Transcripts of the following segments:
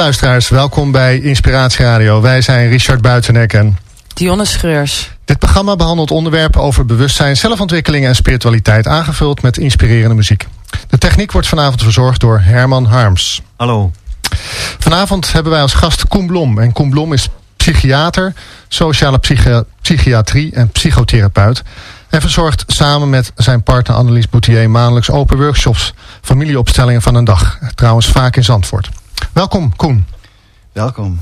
Luisteraars, welkom bij Inspiratie Radio. Wij zijn Richard Buitenek en... Dionne Schreurs. Dit programma behandelt onderwerpen over bewustzijn, zelfontwikkeling en spiritualiteit... aangevuld met inspirerende muziek. De techniek wordt vanavond verzorgd door Herman Harms. Hallo. Vanavond hebben wij als gast Koen Blom. En Koen Blom is psychiater, sociale psychiatrie en psychotherapeut... en verzorgt samen met zijn partner Annelies Boutier maandelijks open workshops... familieopstellingen van een dag. Trouwens vaak in Zandvoort. Welkom, Koen. Welkom.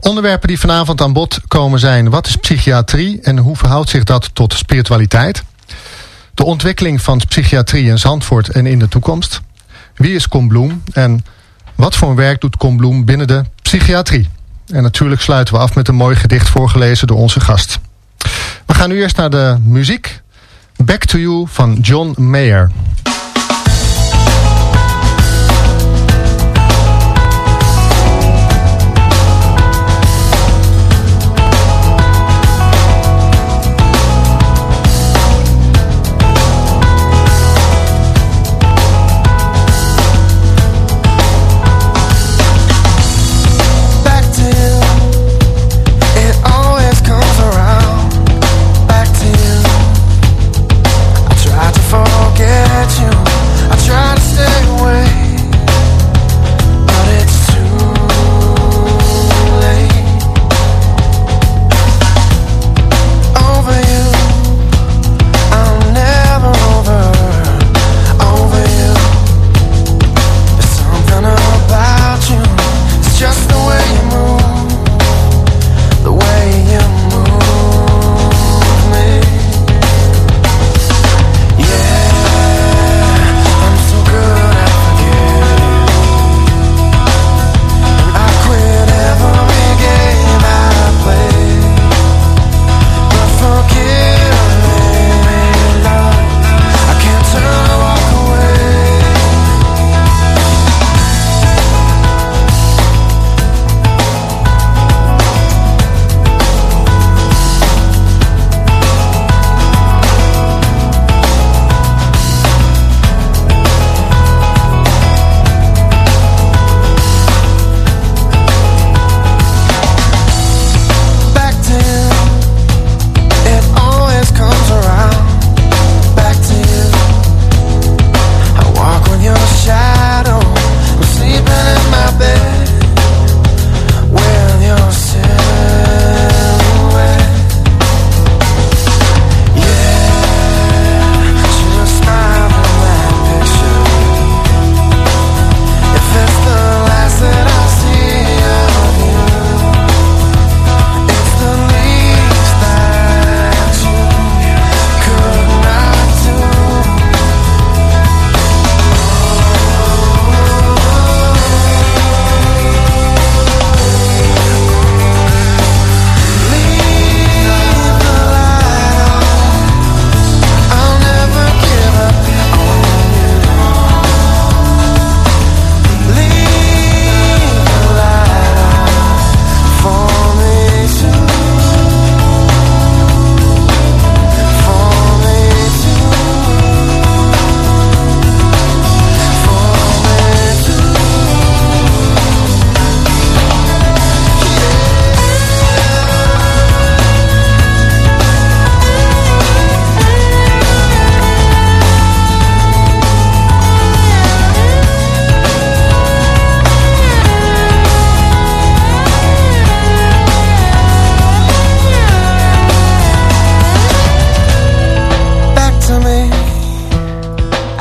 Onderwerpen die vanavond aan bod komen zijn... wat is psychiatrie en hoe verhoudt zich dat tot spiritualiteit? De ontwikkeling van psychiatrie in Zandvoort en in de toekomst. Wie is Koen Bloem en wat voor werk doet Koen Bloem binnen de psychiatrie? En natuurlijk sluiten we af met een mooi gedicht voorgelezen door onze gast. We gaan nu eerst naar de muziek. Back to You van John Mayer.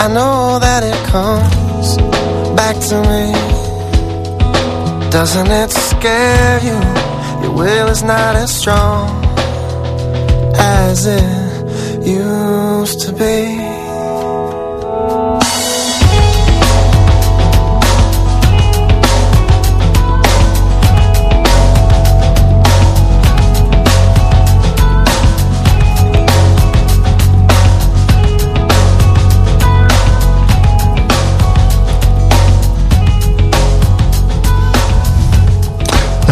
I know that it comes back to me Doesn't it scare you? Your will is not as strong As it used to be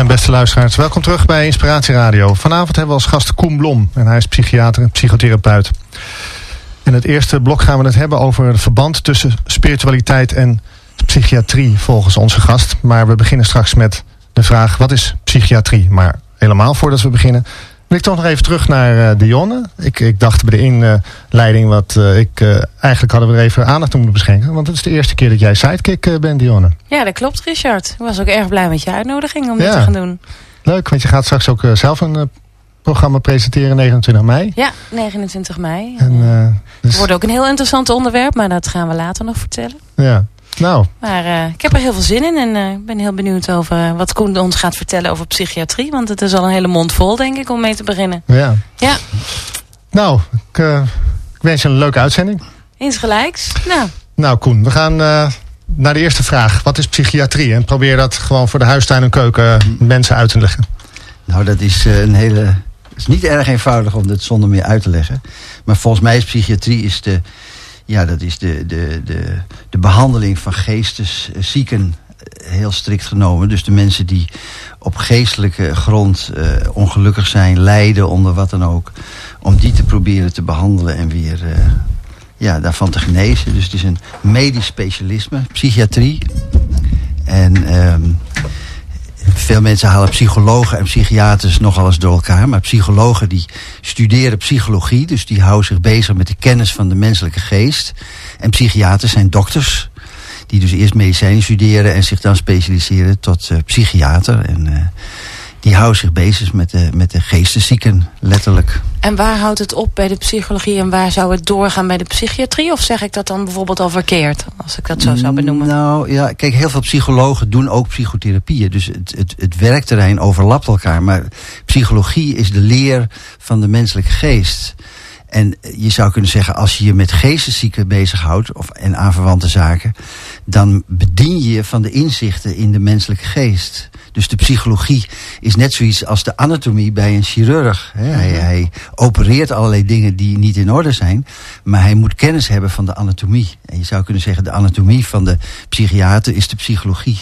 beste luisteraars. Welkom terug bij Inspiratie Radio. Vanavond hebben we als gast Koen Blom. En hij is psychiater en psychotherapeut. In het eerste blok gaan we het hebben over het verband tussen spiritualiteit en psychiatrie volgens onze gast. Maar we beginnen straks met de vraag, wat is psychiatrie? Maar helemaal voordat we beginnen, wil ik toch nog even terug naar uh, Dionne. Ik, ik dacht bij de inleiding, wat uh, ik, uh, eigenlijk hadden we er even aandacht aan moeten beschenken. Want het is de eerste keer dat jij sidekick bent, Dionne. Ja, dat klopt, Richard. Ik was ook erg blij met je uitnodiging om ja. dit te gaan doen. Leuk, want je gaat straks ook zelf een programma presenteren 29 mei. Ja, 29 mei. En, uh, dus... Het wordt ook een heel interessant onderwerp, maar dat gaan we later nog vertellen. Ja, nou. Maar uh, ik heb er heel veel zin in en ik uh, ben heel benieuwd over wat Koen ons gaat vertellen over psychiatrie. Want het is al een hele mond vol, denk ik, om mee te beginnen. Ja. Ja. Nou, ik, ik wens je een leuke uitzending. Insgelijks. Nou. Nou, Koen, we gaan naar de eerste vraag. Wat is psychiatrie? En probeer dat gewoon voor de huistuin en keuken mensen uit te leggen. Nou, dat is een hele het is niet erg eenvoudig om dit zonder meer uit te leggen. Maar volgens mij is psychiatrie is de, ja, dat is de, de, de, de behandeling van geesteszieken heel strikt genomen. Dus de mensen die op geestelijke grond uh, ongelukkig zijn, lijden onder wat dan ook. Om die te proberen te behandelen en weer ja, daarvan te genezen. Dus het is een medisch specialisme, psychiatrie. En um, veel mensen halen psychologen en psychiaters nogal eens door elkaar. Maar psychologen die studeren psychologie. Dus die houden zich bezig met de kennis van de menselijke geest. En psychiaters zijn dokters. Die dus eerst medicijnen studeren en zich dan specialiseren tot uh, psychiater. En uh, die houden zich bezig met de, met de geesteszieken, letterlijk. En waar houdt het op bij de psychologie en waar zou het doorgaan bij de psychiatrie? Of zeg ik dat dan bijvoorbeeld al verkeerd, als ik dat zo zou benoemen? Nou ja, kijk, heel veel psychologen doen ook psychotherapieën. Dus het, het, het werkterrein overlapt elkaar. Maar psychologie is de leer van de menselijke geest. En je zou kunnen zeggen, als je je met geesteszieken bezighoudt... Of, en aanverwante zaken... dan bedien je van de inzichten in de menselijke geest. Dus de psychologie is net zoiets als de anatomie bij een chirurg. Hij, hij, opereert allerlei dingen die niet in orde zijn. Maar hij moet kennis hebben van de anatomie. En je zou kunnen zeggen, de anatomie van de psychiater is de psychologie.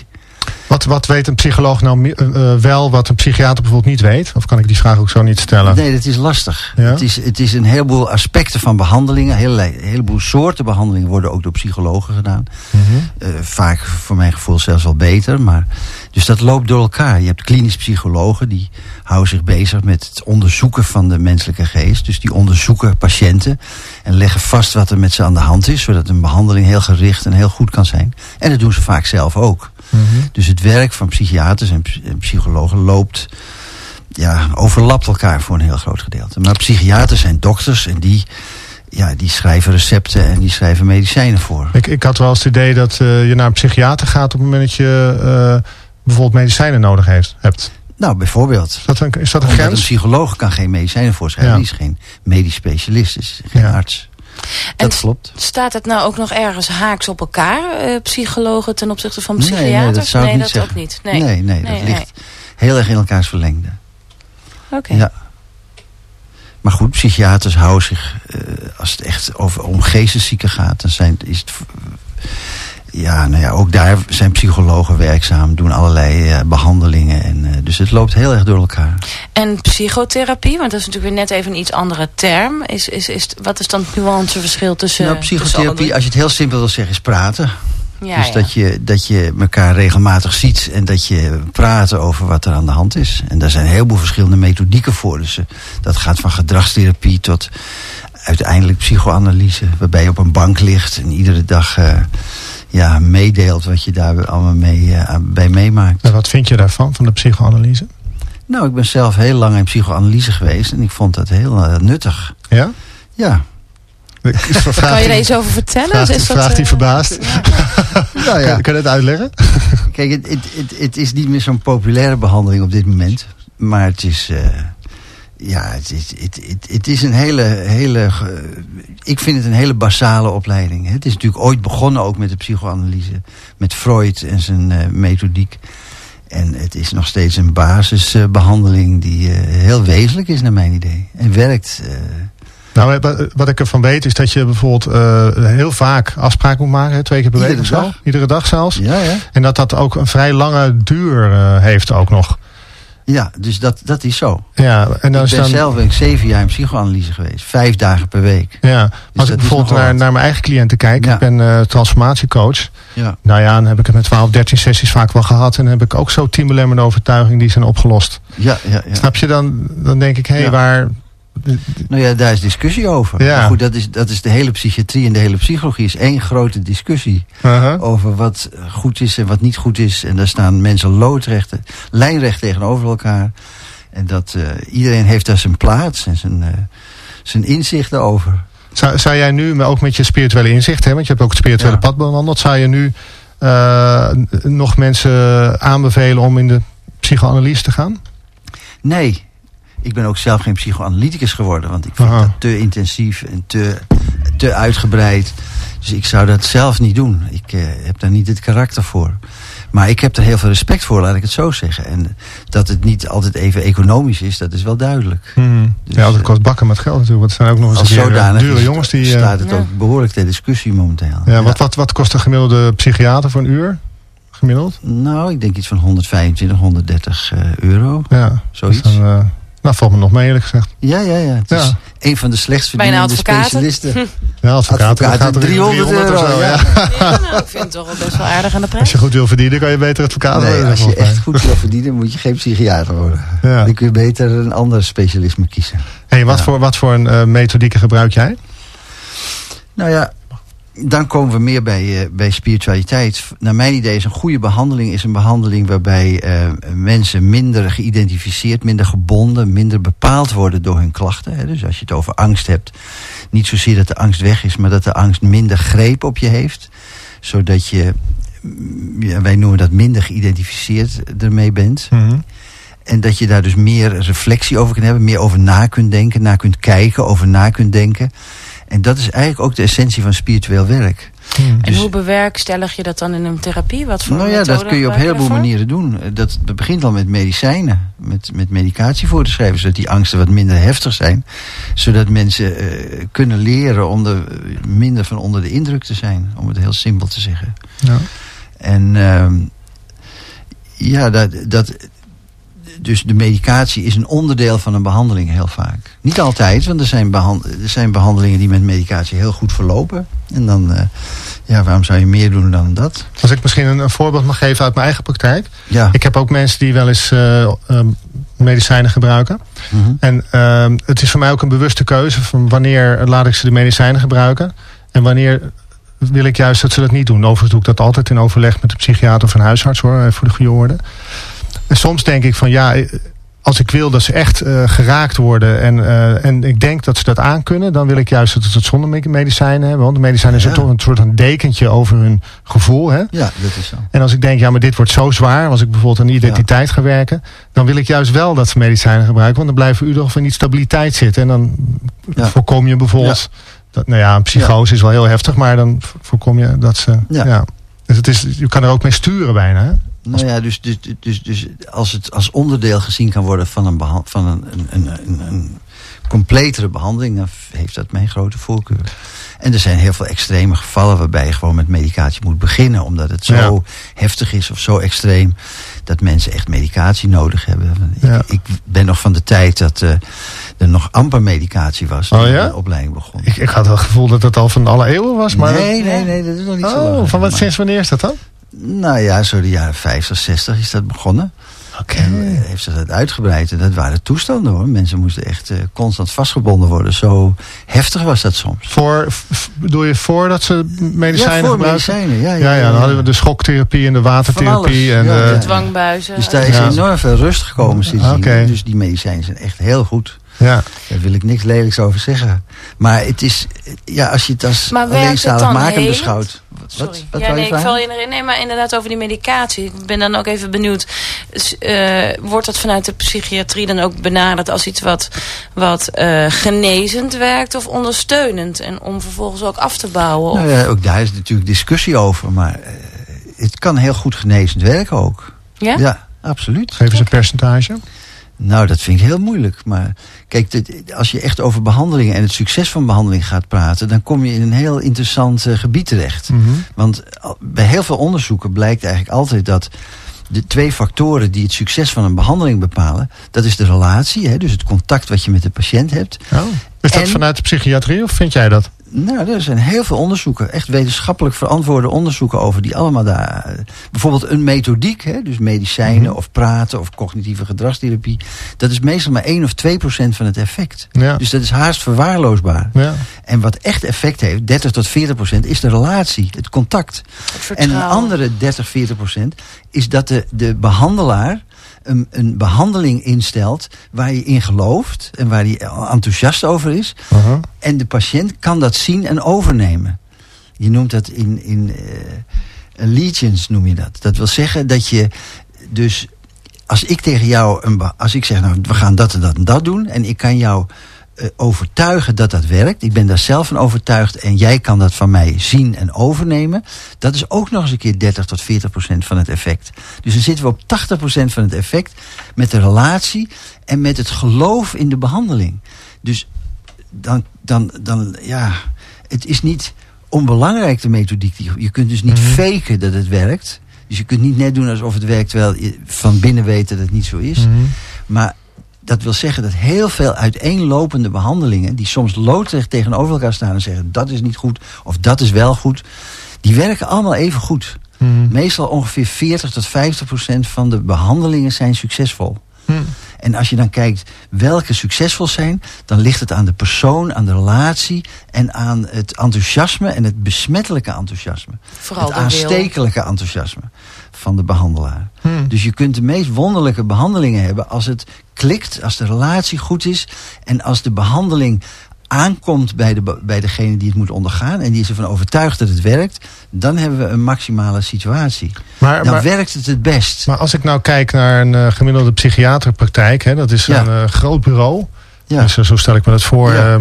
Wat, wat weet een psycholoog nou uh, wel wat een psychiater bijvoorbeeld niet weet? Of kan ik die vraag ook zo niet stellen? Nee, dat is lastig. Ja? Het, is, het is een heleboel aspecten van behandelingen. Een heleboel soorten behandelingen worden ook door psychologen gedaan. Mm -hmm. uh, vaak voor mijn gevoel zelfs wel beter. Maar, dus dat loopt door elkaar. Je hebt klinisch psychologen die houden zich bezig met het onderzoeken van de menselijke geest. Dus die onderzoeken patiënten en leggen vast wat er met ze aan de hand is. Zodat een behandeling heel gericht en heel goed kan zijn. En dat doen ze vaak zelf ook. Mm -hmm. Dus het werk van psychiaters en, en psychologen loopt, ja, overlapt elkaar voor een heel groot gedeelte. Maar psychiaters zijn dokters en die, ja, die schrijven recepten en die schrijven medicijnen voor. Ik, ik had wel eens het idee dat uh, je naar een psychiater gaat op het moment dat je uh, bijvoorbeeld medicijnen nodig heeft, hebt. Nou, bijvoorbeeld. Is dat een, is dat een Omdat grens? Een psycholoog kan geen medicijnen voorschrijven. Ja. Die is geen medisch specialist, is geen ja. arts. En dat klopt. staat het nou ook nog ergens haaks op elkaar, uh, psychologen ten opzichte van psychiaters? Nee, nee dat zou nee, niet dat zeggen. ook niet. Nee, nee, nee, dat ligt heel erg in elkaars verlengde. Oké. Okay. Ja. Maar goed, psychiaters houden zich, uh, als het echt over, om geesteszieken gaat, dan zijn, is het ja, nou ja, ook daar zijn psychologen werkzaam, doen allerlei uh, behandelingen. En, uh, dus het loopt heel erg door elkaar. En psychotherapie, want dat is natuurlijk weer net even een iets andere term. Is, is, is, wat is dan het nuanceverschil tussen... Nou, psychotherapie, tussen als je het heel simpel wil zeggen, is praten. Ja, dus ja. Dat, je, dat je elkaar regelmatig ziet en dat je praat over wat er aan de hand is. En daar zijn een heleboel verschillende methodieken voor. Dus uh, dat gaat van gedragstherapie tot uiteindelijk psychoanalyse. Waarbij je op een bank ligt en iedere dag ja, meedeelt wat je daar allemaal mee, uh, bij meemaakt. En wat vind je daarvan, van de psychoanalyse? Nou, ik ben zelf heel lang in psychoanalyse geweest en ik vond dat heel uh, nuttig. Ja? Ja. kan je er iets over vertellen? Vraagt, is dat, vraagt hij verbaasd. Ja. nou, ja. Kan, kan je dat uitleggen? Kijk, het, het, het, het is niet meer zo'n populaire behandeling op dit moment. Maar het is... Ja, het is, het, het, het is een hele, hele... Ik vind het een hele basale opleiding. Het is natuurlijk ooit begonnen ook met de psychoanalyse. Met Freud en zijn uh, methodiek. En het is nog steeds een basisbehandeling die uh, heel wezenlijk is naar mijn idee. En werkt... Uh, nou, wat ik ervan weet is dat je bijvoorbeeld uh, heel vaak afspraken moet maken. Twee keer per week of zo. Dag. Iedere dag zelfs. Ja, ja. En dat dat ook een vrij lange duur heeft ook nog. Ja, dus dat, dat is zo. Ja, en dan ik ben dan, zelf ben ik zeven jaar in psychoanalyse geweest. Vijf dagen per week. ja, dat als ik bijvoorbeeld naar, naar mijn eigen cliënten kijk, Ja. ik ben eh, transformatiecoach. Ja. Nou ja, dan heb ik het met 12, 13 sessies vaak wel gehad. En dan heb ik ook zo tien overtuigingen die zijn opgelost. Ja, ja, ja. Snap je? Dan, dan denk ik, hé, hey, Ja. waar... Nou ja, daar is discussie over. Ja. Maar goed, dat is, dat is de hele psychiatrie en de hele psychologie is één grote discussie. Over wat goed is en wat niet goed is. En daar staan mensen loodrecht, lijnrecht tegenover elkaar. En dat eh, iedereen heeft daar zijn plaats en zijn, eh, zijn inzichten over. Zou, zou jij nu, maar ook met je spirituele inzicht, hè, want je hebt ook het spirituele Ja. pad bewandeld, zou je nu eh, nog mensen aanbevelen om in de psychoanalyse te gaan? Nee, ik ben ook zelf geen psychoanalyticus geworden. Want ik vind Aha. dat te intensief en te, te uitgebreid. Dus ik zou dat zelf niet doen. Ik eh, heb daar niet het karakter voor. Maar ik heb er heel veel respect voor, laat ik het zo zeggen. En dat het niet altijd even economisch is, dat is wel duidelijk. Dus, ja, dat eh, kost bakken met geld natuurlijk. Want het zijn ook nog eens Als een eh, dure is jongens die... eh, staat het Ja. ook behoorlijk ter discussie momenteel. ja, wat, wat, wat kost een gemiddelde psychiater voor een uur? Gemiddeld? Nou, ik denk iets van 125, 130 eh, euro. Ja. Zoiets. Dus dan, eh, nou, valt me nog mee eerlijk gezegd. Ja, ja, ja. Het is een van de slechtst Bijna verdienende advocaten. specialisten. Ja, advocaten, Advocaten, dan gaat er 300 of euro, zo, ja. Ja, nou, ik vind het toch wel best wel aardig aan de Als prijs. je goed wil verdienen, kan je beter advocaat Nee, worden. als je echt goed wil verdienen, moet je geen psychiater worden. Ja. Dan kun je beter een ander specialisme kiezen. Hey, wat, Ja. voor, wat voor een eh, methodieke gebruik jij? Nou ja, dan komen we meer bij, eh, bij spiritualiteit. Naar mijn idee is een goede behandeling is een behandeling waarbij eh, mensen minder geïdentificeerd, minder gebonden, minder bepaald worden door hun klachten. Hè. Dus als je het over angst hebt, niet zozeer dat de angst weg is, maar dat de angst minder greep op je heeft. Zodat je, mm, ja, wij noemen dat minder geïdentificeerd ermee bent. Mhm. En dat je daar dus meer reflectie over kunt hebben, meer over na kunt denken, naar kunt kijken, over na kunt denken. En dat is eigenlijk ook de essentie van spiritueel werk. En Dus- hoe bewerkstellig je dat dan in een therapie? Wat voor Nou ja, dat kun je op een gebruik heleboel manieren doen. Eh, Dat, dat begint al met medicijnen, met, met medicatie voor te schrijven, zodat die angsten wat minder heftig zijn. Zodat mensen eh, kunnen leren om er eh, minder van onder de indruk te zijn, om het heel simpel te zeggen. Ja. En ehm, ja, dat, dat, dus de medicatie is een onderdeel van een behandeling heel vaak. Niet altijd, want er zijn, behand, er zijn behandelingen die met medicatie heel goed verlopen. En dan, eh, ja, waarom zou je meer doen dan dat? Als ik misschien een, een voorbeeld mag geven uit mijn eigen praktijk. Ja. Ik heb ook mensen die wel eens eh, ehm, medicijnen gebruiken. Mhm. En ehm, het is voor mij ook een bewuste keuze van wanneer laat ik ze de medicijnen gebruiken. En wanneer wil ik juist dat ze dat niet doen. Overigens doe ik dat altijd in overleg met de psychiater of een huisarts hoor, eh, voor de goede orde. En soms denk ik van ja, als ik wil dat ze echt eh, geraakt worden en, eh, en ik denk dat ze dat aankunnen, dan wil ik juist dat ze het zonder me- medicijnen hebben. Want de medicijnen zijn toch een soort van dekentje over hun gevoel. Hè? Ja, dat is zo. En als ik denk, ja, maar dit wordt zo zwaar, als ik bijvoorbeeld aan identiteit ga werken, dan wil ik juist wel dat ze medicijnen gebruiken, want dan blijven u toch in die stabiliteit zitten. En dan Ja. voorkom je bijvoorbeeld, dat, nou ja, een psychose is wel heel heftig, maar dan voorkom je dat ze, ja. Ja. Dus het is, je kan er ook mee sturen bijna. Hè? Nou ja, dus, dus, dus, dus als het als onderdeel gezien kan worden van een, van een, een, een, een, completere behandeling, dan heeft dat mijn grote voorkeur. En er zijn heel veel extreme gevallen waarbij je gewoon met medicatie moet beginnen. Omdat het zo Ja. heftig is of zo extreem dat mensen echt medicatie nodig hebben. Ik, Ja. ik ben nog van de tijd dat eh, er nog amper medicatie was toen Oh ja? de opleiding begon. Ik, ik had wel het gevoel dat het al van alle eeuwen was. Maar nee, nee, nee, dat is nog niet zo lang. Oh, van wat sinds wanneer is dat dan? Nou ja, zo de jaren 50, 60 is dat begonnen. Oké. En eh, heeft zich dat uitgebreid. En dat waren toestanden hoor. Mensen moesten echt eh, constant vastgebonden worden. Zo heftig was dat soms. Voor, bedoel je voordat ze medicijnen ja, voor gebruiken? medicijnen. Ja, Ja, ja, dan hadden we de schoktherapie en de watertherapie. En Van alles, de, ja, ja. Dwangbuizen. Dus daar is Ja. enorm veel rust gekomen sindsdien. Dus die medicijnen zijn echt heel goed. Ja. Daar wil ik niks lelijks over zeggen. Maar het is, ja, als je het als Maar werkt alleen het dan zaligmakend helend? beschouwt. Wat, Sorry. wat, wat ja, nee, je ik val je erin. Nee, maar inderdaad over die medicatie. Ik ben dan ook even benieuwd. Eh, wordt dat vanuit de psychiatrie dan ook benaderd als iets wat, wat eh, genezend werkt of ondersteunend? En om vervolgens ook af te bouwen? Of, Nou ja, ook daar is natuurlijk discussie over. Maar eh, het kan heel goed genezend werken ook. ja? Ja, absoluut. Geef eens een percentage. Nou, dat vind ik heel moeilijk. Maar kijk, dit- als je echt over behandelingen en het succes van behandeling gaat praten, dan kom je in een heel interessant eh, gebied terecht. Mhm. Want al- bij heel veel onderzoeken blijkt eigenlijk altijd dat de twee factoren die het succes van een behandeling bepalen, dat is de relatie, hè, dus het contact wat je met de patiënt hebt. Oh. Is dat En- vanuit de psychiatrie of vind jij dat? Nou, er zijn heel veel onderzoeken, echt wetenschappelijk verantwoorde onderzoeken over die allemaal daar. Bijvoorbeeld een methodiek, hè, dus medicijnen Mhm. of praten of cognitieve gedragstherapie. Dat is meestal maar 1 of 2 procent van het effect. Ja. Dus dat is haast verwaarloosbaar. ja. En wat echt effect heeft, 30 tot 40 procent, is de relatie, het contact. En een andere 30, 40 procent is dat de, de behandelaar een, een behandeling instelt waar je in gelooft en waar hij enthousiast over is. Uh-huh. En de patiënt kan dat zien en overnemen. Je noemt dat in, in eh, allegiance noem je dat. Dat wil zeggen dat je dus als ik tegen jou een als ik zeg nou we gaan dat en dat en dat doen en ik kan jou overtuigen dat dat werkt. Ik ben daar zelf van overtuigd en jij kan dat van mij zien en overnemen. Dat is ook nog eens een keer 30 tot 40 procent van het effect. Dus dan zitten we op 80 procent van het effect met de relatie en met het geloof in de behandeling. Dus dan, dan, dan ja, het is niet onbelangrijk de methodiek. die- Je kunt dus niet Mhm. faken dat het werkt. Dus je kunt niet net doen alsof het werkt terwijl je van binnen weet dat het niet zo is. Mhm. Maar dat wil zeggen dat heel veel uiteenlopende behandelingen... die soms loodrecht tegenover elkaar staan en zeggen... dat is niet goed of dat is wel goed... die werken allemaal even goed. Mhm. Meestal ongeveer 40 tot 50 procent van de behandelingen zijn succesvol. Mhm. En als je dan kijkt welke succesvol zijn... dan ligt het aan de persoon, aan de relatie... en aan het enthousiasme en het besmettelijke enthousiasme. Vooral het aanstekelijke enthousiasme van de behandelaar. Mhm. Dus je kunt de meest wonderlijke behandelingen hebben als het klikt, als de relatie goed is en als de behandeling aankomt bij, de, bij degene die het moet ondergaan en die is ervan overtuigd dat het werkt, dan hebben we een maximale situatie. Maar, Dan maar, werkt het het best. maar als ik nou kijk naar een eh, gemiddelde psychiaterpraktijk, hè, dat is Ja. een eh, groot bureau. Ja. Dus, eh, zo stel ik me dat voor. Ja.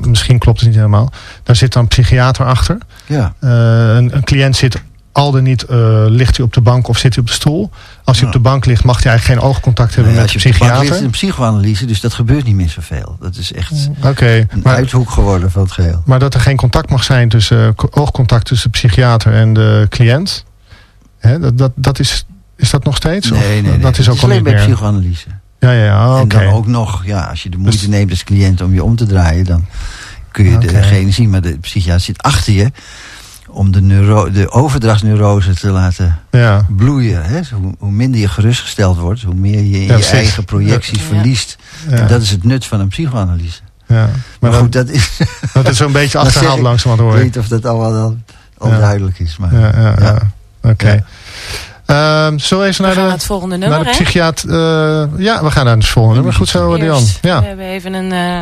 misschien klopt het niet helemaal. Daar zit dan een psychiater achter. ja. Een, een cliënt zit al dan niet, eh, ligt hij op de bank of zit hij op de stoel. Als hij op de bank ligt, mag hij eigenlijk geen oogcontact hebben met de psychiater. is een psychoanalyse, dus dat gebeurt niet meer zoveel. Dat is echt een maar, uithoek geworden van het geheel. maar dat er geen contact mag zijn tussen eh, oogcontact tussen de psychiater en de cliënt. Hè, dat, dat, dat is, is dat nog steeds? Nee, nee, nee. Dat is Het ook al alleen niet bij meer. psychoanalyse. Ja, ja, ja. En dan ook nog, ja, als je de moeite Dus- neemt als cliënt om je om te draaien, dan kun je degene zien. Maar de psychiater zit achter je om de, neuro de overdrachtsneurose te laten Ja. bloeien. Hè? Hoe, hoe minder je gerustgesteld wordt, hoe meer je in Ja, je precies. eigen projecties Ja. verliest. Ja. En dat is het nut van een psychoanalyse. ja. Maar, Maar goed, dat, dat is, dat is zo'n beetje achterhaald ik. langzaam ik hoor weet ik. niet of dat allemaal dan al Ja. duidelijk is. Maar, Ja, ja, ja. Oké. Ja. Ehm, zullen we even We naar gaan de, naar het volgende naar nummer, de hè? psychiater... eh, ja, we gaan naar het volgende nummer. Goed zo, Dion. Ja. We hebben even een, eh,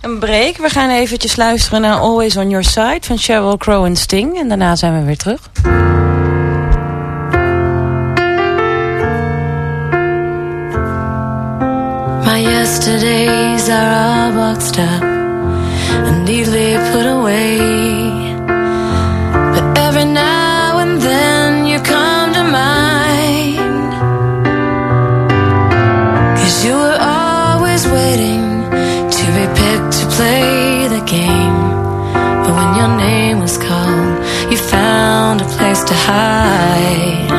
een break. We gaan eventjes luisteren naar Always On Your Side van Sheryl Crow en Sting. En daarna zijn we weer terug. My yesterdays are all boxed up and neatly put away. high.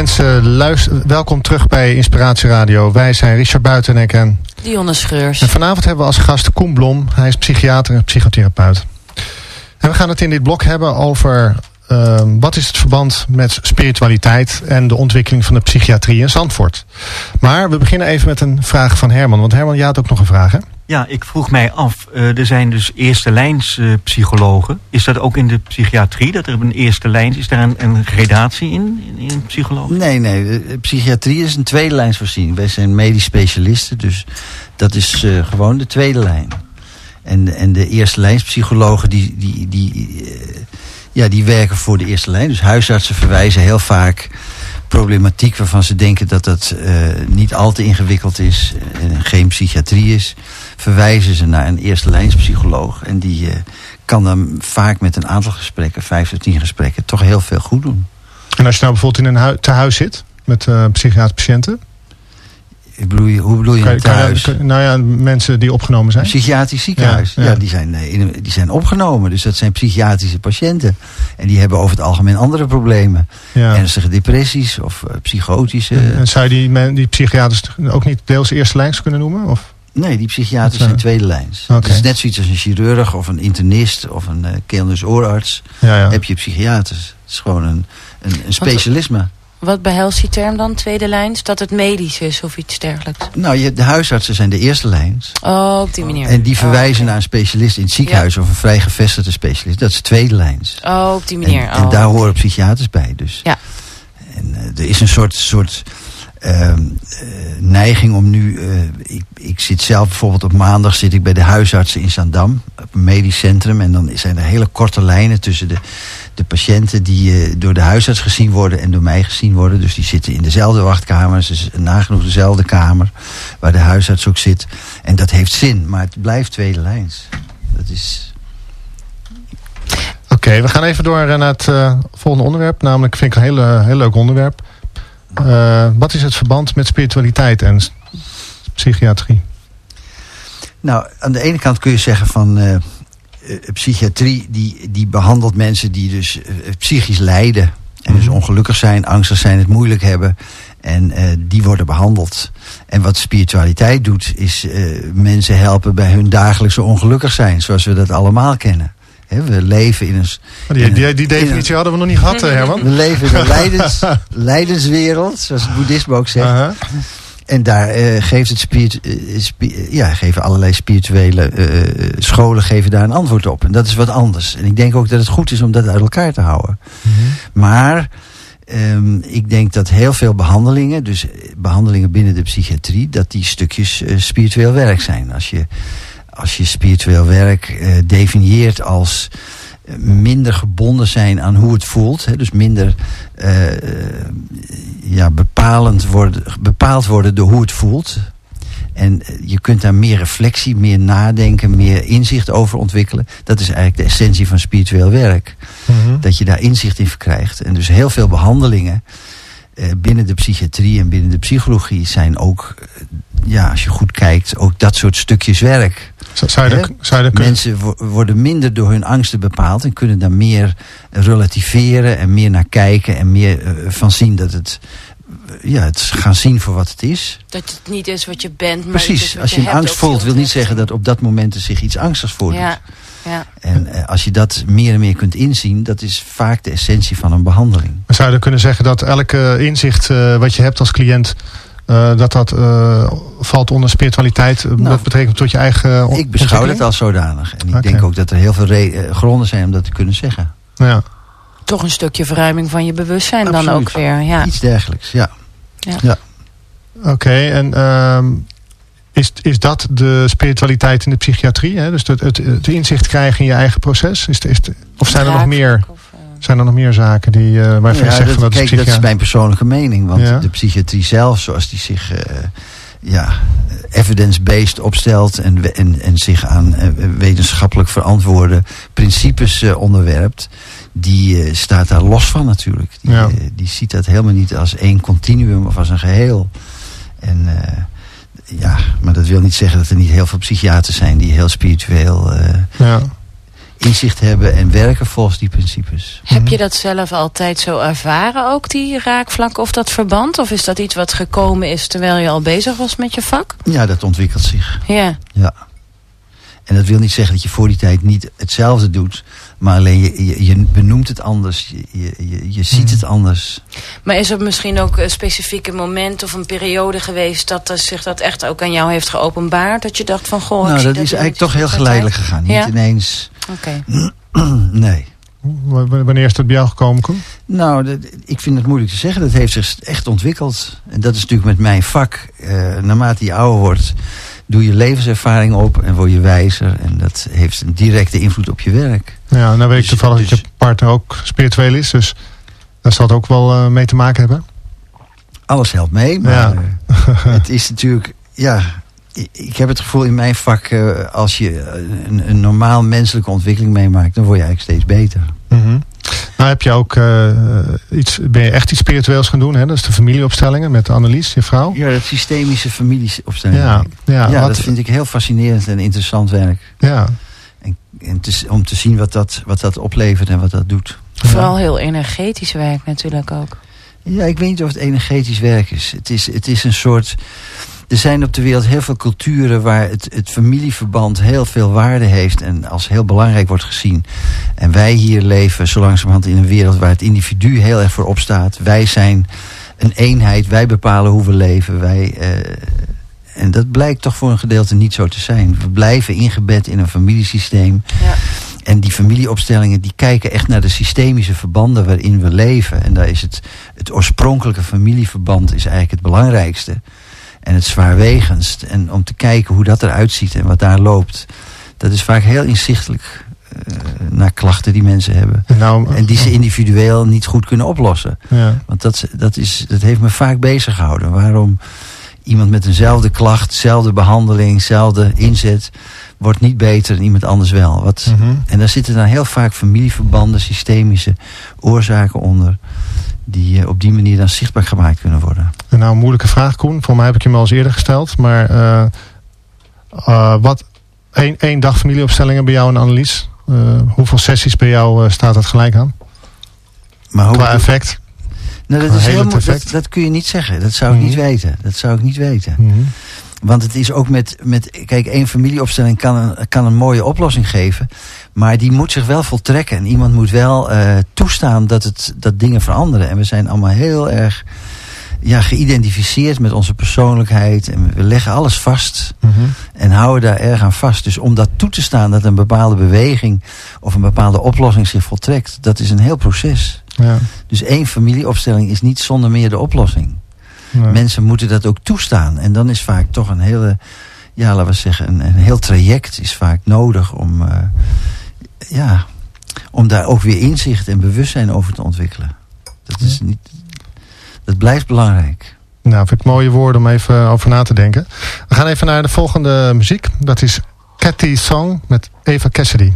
Mensen, luister, welkom terug bij Inspiratie Radio. Wij zijn Richard Buitenek en, Dionne Scheurs. en vanavond hebben we als gast Koen Blom. Hij is psychiater en psychotherapeut. En we gaan het in dit blok hebben over ehm, wat is het verband met spiritualiteit en de ontwikkeling van de psychiatrie in Zandvoort. Maar we beginnen even met een vraag van Herman. Want Herman, jij had ook nog een vraag hè? Ja, ik vroeg mij af, eh, er zijn dus eerste lijns eh, psychologen. Is dat ook in de psychiatrie, dat er een eerste lijn is? Daar een, een gradatie in, in, in psychologen? Nee, nee. Psychiatrie is een tweede lijnsvoorziening. Wij zijn medisch specialisten, dus dat is eh, gewoon de tweede lijn. En, en de eerste lijnspsychologen die, die, die, ja, die werken voor de eerste lijn. Dus huisartsen verwijzen heel vaak problematiek waarvan ze denken dat dat eh, niet al te ingewikkeld is en geen psychiatrie is. Verwijzen ze naar een eerste lijnspsycholoog. En die eh, kan dan vaak met een aantal gesprekken, vijf tot tien gesprekken, toch heel veel goed doen. En als je nou bijvoorbeeld in een hui tehuis zit met eh psychiatrische patiënten. Ik bedoel, hoe bedoel je kan- een thuis? kan- nou ja, mensen die opgenomen zijn. Psychiatrisch ziekenhuis. Ja, Ja, ja. die, zijn, eh, die zijn opgenomen. Dus dat zijn psychiatrische patiënten. En die hebben over het algemeen andere problemen. Ja. Ernstige depressies of eh, psychotische. En, zou je die, die psychiaters ook niet deels eerste lijns kunnen noemen? Of? nee, die psychiaters eh, zijn tweede lijns. oké. Het is net zoiets als een chirurg of een internist of een uh, keelneus-oorarts. Ja, ja. Heb je psychiaters. Het is gewoon een, een, een specialisme. Wat behelst die term dan, tweede lijns? Dat het medisch is of iets dergelijks? Nou, je, de huisartsen zijn de eerste lijns. Oh, op die manier. En die verwijzen Oh, oké. naar een specialist in het ziekenhuis of een vrij gevestigde specialist. Dat is tweede lijns. Oh, op die manier. En, en oh. daar horen psychiaters bij. Dus. Ja. En eh, er is een soort, soort ehm, eh, neiging om nu... eh, ik, ik zit zelf bijvoorbeeld op maandag zit ik bij de huisartsen in Zandam. Op een medisch centrum. En dan zijn er hele korte lijnen tussen de, de patiënten... die eh, door de huisarts gezien worden en door mij gezien worden. Dus die zitten in dezelfde wachtkamer. Dus nagenoeg dezelfde kamer waar de huisarts ook zit. En dat heeft zin, maar het blijft tweede lijns. Dat is... Oké, we gaan even door naar het volgende onderwerp. Namelijk, vind ik een heel, heel leuk onderwerp. Eh, wat is het verband met spiritualiteit en psychiatrie? Nou, aan de ene kant kun je zeggen van... eh, eh, psychiatrie die, die behandelt mensen die dus psychisch lijden. En dus ongelukkig zijn, angstig zijn, het moeilijk hebben. En die worden behandeld. En wat spiritualiteit doet, is mensen helpen bij hun dagelijkse ongelukkig zijn. Zoals we dat allemaal kennen. We leven in een... Die, die, die in een- definitie hadden we nog niet gehad, eh, Herman. we leven in een lijdens, lijdenswereld, zoals het boeddhisme ook zegt. En daar eh, geeft het spiritu eh, spi- ja, geven allerlei spirituele scholen geven daar een antwoord op. En dat is wat anders. En ik denk ook dat het goed is om dat uit elkaar te houden. Maar ehm, ik denk dat heel veel behandelingen, dus eh, behandelingen binnen de psychiatrie, dat die stukjes spiritueel werk zijn. Als je, als je spiritueel werk eh, definieert als eh, minder gebonden zijn aan hoe het voelt. Hè, dus minder eh, ja, bepalend worden, bepaald worden door hoe het voelt. En je kunt daar meer reflectie, meer nadenken, meer inzicht over ontwikkelen. Dat is eigenlijk de essentie van spiritueel werk. Mhm. Dat je daar inzicht in verkrijgt. En dus heel veel behandelingen eh, binnen de psychiatrie en binnen de psychologie zijn ook, eh, ja, als je goed kijkt, ook dat soort stukjes werk. Zou je, er- zou je kunnen... Mensen wo- worden minder door hun angsten bepaald en kunnen daar meer relativeren en meer naar kijken en meer eh, van zien dat het, eh, ja, het gaan zien voor wat het is. Dat het niet is wat je bent, maar Precies, wat als je een angst voelt, wil niet zeggen dat op dat moment er zich iets angstigs voordoet. Ja, ja. En eh, als je dat meer en meer kunt inzien, dat is vaak de essentie van een behandeling. Zou je kunnen zeggen dat elke inzicht eh, wat je hebt als cliënt... eh, dat dat eh, valt onder spiritualiteit eh, met betrekking tot je eigen Nou, Ik beschouw het als zodanig. En ik denk ook dat er heel veel eh, gronden zijn om dat te kunnen zeggen. Ja. Toch een stukje verruiming van je bewustzijn dan ook weer. Ja. Iets dergelijks, ja. Oké, en ehm, is, is dat de spiritualiteit in de psychiatrie? Hè? Dus het, het, het inzicht krijgen in je eigen proces? Is, is, of zijn er nog meer, eh, zijn er nog meer zaken die, eh waarvan je Ja, zegt dat, van dat is kijk, dat is mijn persoonlijke mening. Want Ja. de psychiatrie zelf, zoals die zich eh, ja, evidence-based opstelt... En, we- en, en zich aan wetenschappelijk verantwoorde principes eh, onderwerpt... die staat daar los van natuurlijk. Die, Ja. die ziet dat helemaal niet als één continuum of als een geheel. En eh, ja, maar dat wil niet zeggen dat er niet heel veel psychiaters zijn... die heel spiritueel... eh, Ja. inzicht hebben en werken volgens die principes. Heb je dat zelf altijd zo ervaren ook, die raakvlak of dat verband? Of is dat iets wat gekomen is terwijl je al bezig was met je vak? Ja, dat ontwikkelt zich. Ja. Ja. En dat wil niet zeggen dat je voor die tijd niet hetzelfde doet. Maar alleen je, je, je benoemt het anders. Je, je, je, ziet het anders. Maar is er misschien ook een specifieke moment of een periode geweest... dat er zich dat echt ook aan jou heeft geopenbaard? Dat je dacht van, goh, nou, dat is eigenlijk toch heel geleidelijk gegaan. Niet Ja? ineens... Oké. nee. Wanneer is dat bij jou gekomen, Koen? Nou, dat- ik vind het moeilijk te zeggen. Dat heeft zich echt ontwikkeld. En dat is natuurlijk met mijn vak. Eh, naarmate je ouder wordt, doe je levenservaring op en word je wijzer. En dat heeft een directe invloed op je werk. Ja, nou weet ik Dus- toevallig dus- dat je partner ook spiritueel is. Dus daar zal het ook wel eh, mee te maken hebben. Alles helpt mee, maar Ja. het is natuurlijk... Ja, ik- ik heb het gevoel in mijn vak... eh, als je eh, een, een normaal menselijke ontwikkeling meemaakt... dan word je eigenlijk steeds beter. Mhm. Nou heb je ook eh, iets, ben je echt iets spiritueels gaan doen. Hè? Dat is de familieopstellingen met Annelies, je vrouw. Ja, dat systemische familieopstelling. Ja, ja, ja, wat- dat vind ik heel fascinerend en interessant werk. ja. En, en te- om te zien wat dat, wat dat oplevert en wat dat doet. Vooral heel energetisch werk natuurlijk ook. Ja, ik weet niet of het energetisch werk is. Het is, het is een soort... Er zijn op de wereld heel veel culturen waar het, het familieverband heel veel waarde heeft en als heel belangrijk wordt gezien. En wij hier leven zo langzamerhand in een wereld waar het individu heel erg voor opstaat. Wij zijn een eenheid, wij bepalen hoe we leven. Wij, eh, en dat blijkt toch voor een gedeelte niet zo te zijn. We blijven ingebed in een familiesysteem. Ja. En die familieopstellingen die kijken echt naar de systemische verbanden waarin we leven. En daar is het, het oorspronkelijke familieverband is eigenlijk het belangrijkste. En het zwaarwegendst. En om te kijken hoe dat eruit ziet en wat daar loopt. Dat is vaak heel inzichtelijk eh, naar klachten die mensen hebben. En, nou, En die ze individueel niet goed kunnen oplossen. ja. Want dat, dat, is, dat heeft me vaak bezig gehouden. Waarom iemand met eenzelfde klacht, dezelfde behandeling, dezelfde inzet... wordt niet beter dan iemand anders wel. Wat, Mhm. En daar zitten dan heel vaak familieverbanden, systemische oorzaken onder... die eh, op die manier dan zichtbaar gemaakt kunnen worden. En nou, een moeilijke vraag, Koen. Voor mij heb ik je hem al eens eerder gesteld. Maar eh, eh, wat, één, één dag familieopstellingen bij jou en Annelies. Eh, hoeveel sessies bij jou staat dat gelijk aan? Maar hoe, Qua effect? nou, dat, Een is heel dat, dat kun je niet zeggen. Dat zou ik Mhm. niet weten. Dat zou ik niet weten. Mhm. Want het is ook met, met kijk, één familieopstelling kan een, kan een mooie oplossing geven. Maar die moet zich wel voltrekken. En iemand moet wel eh, toestaan dat, het, dat dingen veranderen. En we zijn allemaal heel erg ja, geïdentificeerd met onze persoonlijkheid. En we leggen alles vast. Mhm. En houden daar erg aan vast. Dus om dat toe te staan dat een bepaalde beweging of een bepaalde oplossing zich voltrekt. Dat is een heel proces. Ja. Dus één familieopstelling is niet zonder meer de oplossing. Nee. Mensen moeten dat ook toestaan. En dan is vaak toch een hele, ja, laten we zeggen, een, een heel traject is vaak nodig om, eh, ja, om daar ook weer inzicht en bewustzijn over te ontwikkelen. Dat is niet, dat blijft belangrijk. Nou, vind ik mooie woorden om even over na te denken. We gaan even naar de volgende muziek. Dat is Cathy Song met Eva Cassidy.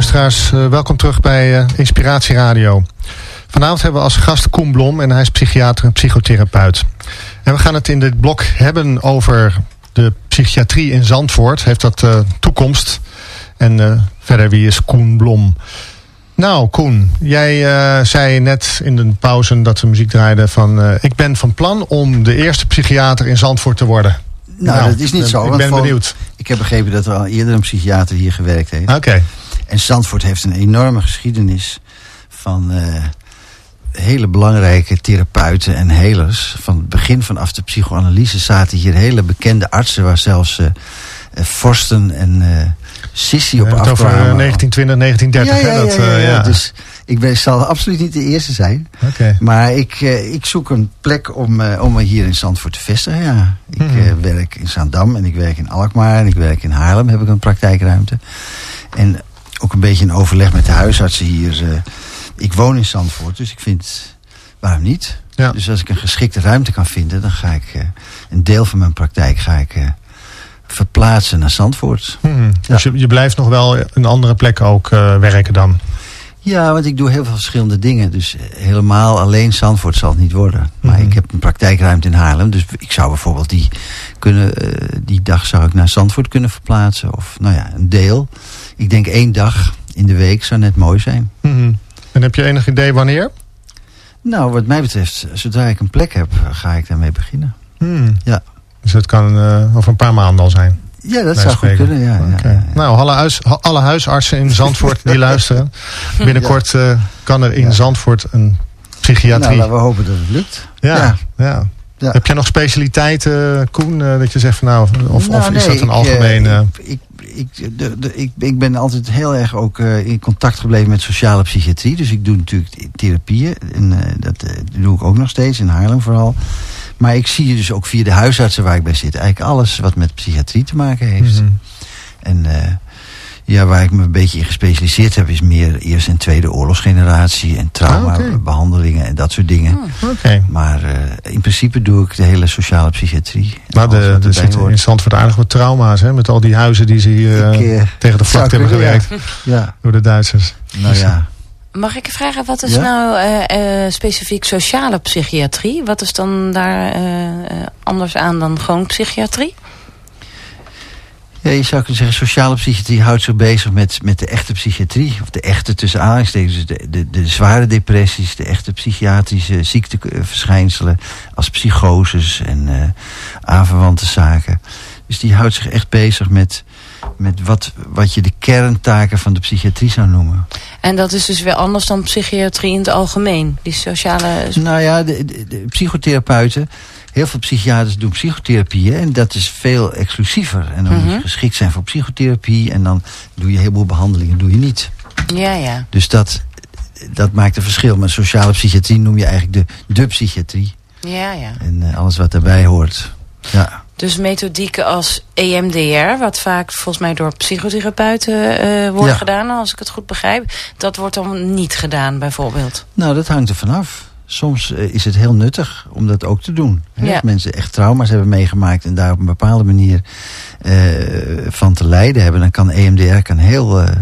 Luisteraars, Eh, welkom terug bij eh, Inspiratie Radio. Vanavond hebben we als gast Koen Blom en hij is psychiater en psychotherapeut. En we gaan het in dit blok hebben over de psychiatrie in Zandvoort. Heeft dat eh, toekomst? En verder, wie is Koen Blom? Nou, Koen, jij zei net in de pauze dat we muziek draaiden van... ik ben van plan om de eerste psychiater in Zandvoort te worden. Nou, dat is niet zo. Ik ben benieuwd. Ik heb begrepen dat er al eerder een psychiater hier gewerkt heeft. Oké. En Zandvoort heeft een enorme geschiedenis van eh, hele belangrijke therapeuten en helers. Van het begin vanaf de psychoanalyse zaten hier hele bekende artsen... waar zelfs eh eh, Forsten en eh Sissi We op over afkwamen. eh, 1920, 1930. ja, ja? Dat, ja, ja, ja. ja. Dus ik ben, zal absoluut niet de eerste zijn. Oké. Maar ik, ik zoek een plek om, om me hier in Zandvoort te vestigen. Ja. Ik Mhm. werk in Zaandam en ik werk in Alkmaar en ik werk in Haarlem. Heb ik een praktijkruimte. En ook een beetje in overleg met de huisartsen hier. eh, ik woon in Zandvoort, dus ik vind... Waarom niet? Ja. Dus als ik een geschikte ruimte kan vinden... dan ga ik eh, een deel van mijn praktijk ga ik, eh, verplaatsen naar Zandvoort. Hmm. Dus je, je blijft nog wel een andere plek ook werken dan? Ja, want ik doe heel veel verschillende dingen. Dus eh, helemaal alleen Zandvoort zal het niet worden. Maar Mhm. ik heb een praktijkruimte in Haarlem. Dus ik zou bijvoorbeeld die, kunnen, eh, die dag zou ik naar Zandvoort kunnen verplaatsen. Of nou ja, een deel. Ik denk één dag in de week zou net mooi zijn. Mhm. En heb je enig idee wanneer? Nou, wat mij betreft, zodra ik een plek heb, ga ik daarmee beginnen. Hmm. Ja. Dus dat kan eh, over een paar maanden al zijn. Ja, dat zou goed kunnen. Ja. Nou, alle, huis, alle huisartsen in Zandvoort die luisteren. Binnenkort eh, kan er in. Zandvoort een psychiatrie. Nou, we hopen dat het lukt. ja, ja. Heb jij nog specialiteiten, Koen? eh, dat je zegt van nou, of, Nou, of is nee, dat een eh, ik, ik, ik, de, de, ik, ik ben altijd heel erg ook eh, in contact gebleven met sociale psychiatrie. Dus ik doe natuurlijk therapieën. En eh, dat eh, doe ik ook nog steeds, in Haarlem vooral. Maar ik zie dus ook via de huisartsen waar ik bij zit... eigenlijk alles wat met psychiatrie te maken heeft. mhm. En eh, ja, waar ik me een beetje in gespecialiseerd heb... is meer eerste en tweede oorlogsgeneratie... en traumabehandelingen en dat soort dingen. Oké. Maar eh, in principe doe ik de hele sociale psychiatrie. Alles de, er zitten in Zandvoort aardig wat trauma's, hè? Met al die huizen die ze hier eh, Ik, tegen de vlakte hebben gewerkt. Ja, Door de Duitsers. nou ja. Mag ik vragen, wat is Ja? nou eh, eh, specifiek sociale psychiatrie? Wat is dan daar anders aan dan gewoon psychiatrie? Ja, je zou kunnen zeggen, sociale psychiatrie houdt zich bezig met, met de echte psychiatrie. Of de echte tussen aanhalingstekens, dus de, de, de zware depressies, de echte psychiatrische ziekteverschijnselen als psychoses en eh aanverwante zaken. Dus die houdt zich echt bezig met, met wat, wat je de kerntaken van de psychiatrie zou noemen. En dat is dus weer anders dan psychiatrie in het algemeen. Die sociale... Nou ja, de, de, de psychotherapeuten, heel veel psychiaters doen psychotherapieën en dat is veel exclusiever. En dan moet je Mhm. geschikt zijn voor psychotherapie en dan doe je een heleboel behandelingen, doe je niet. Ja, ja. Dus dat, dat maakt een verschil. Maar sociale psychiatrie noem je eigenlijk de, de psychiatrie. Ja, ja. En eh, alles wat daarbij hoort. Ja. Dus methodieken als EMDR, wat vaak volgens mij door psychotherapeuten eh, wordt Ja. gedaan, als ik het goed begrijp. Dat wordt dan niet gedaan, bijvoorbeeld. Nou, dat hangt er vanaf. Soms eh, is het heel nuttig om dat ook te doen. Hè? Ja. Als mensen echt trauma's hebben meegemaakt... en daar op een bepaalde manier eh, van te lijden hebben... dan kan EMDR kan heel, eh,